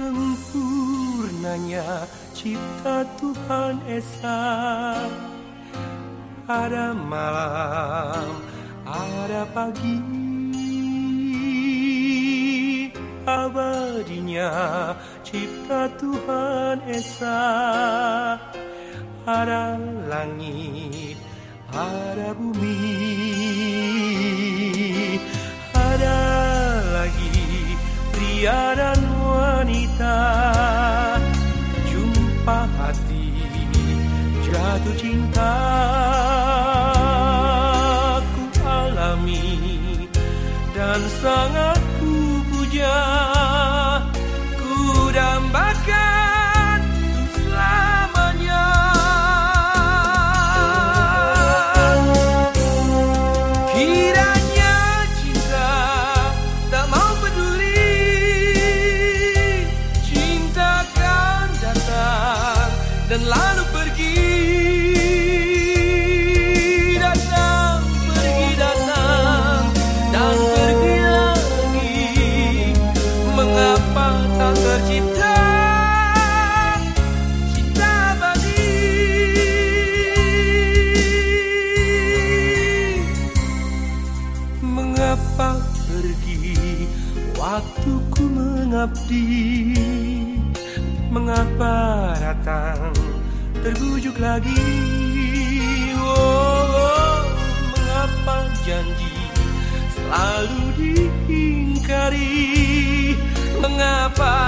sempurnanya cipta Tuhan Esa. Ada malam, ada pagi Abadinya cipta Tuhan Esa. Ada langit, ada bumi Ada lagi pria jatuh cinta Ku alami dan sangat ku puja. Ku dambakan selamanya. Kiranya cinta tak mau peduli. Cinta kan datang dan lalu pergi Mengapa pergi? Waktuku mengabdi. Mengapa datang? Terbujuk lagi. Oh, oh Mengapa janji selalu diingkari? Mengapa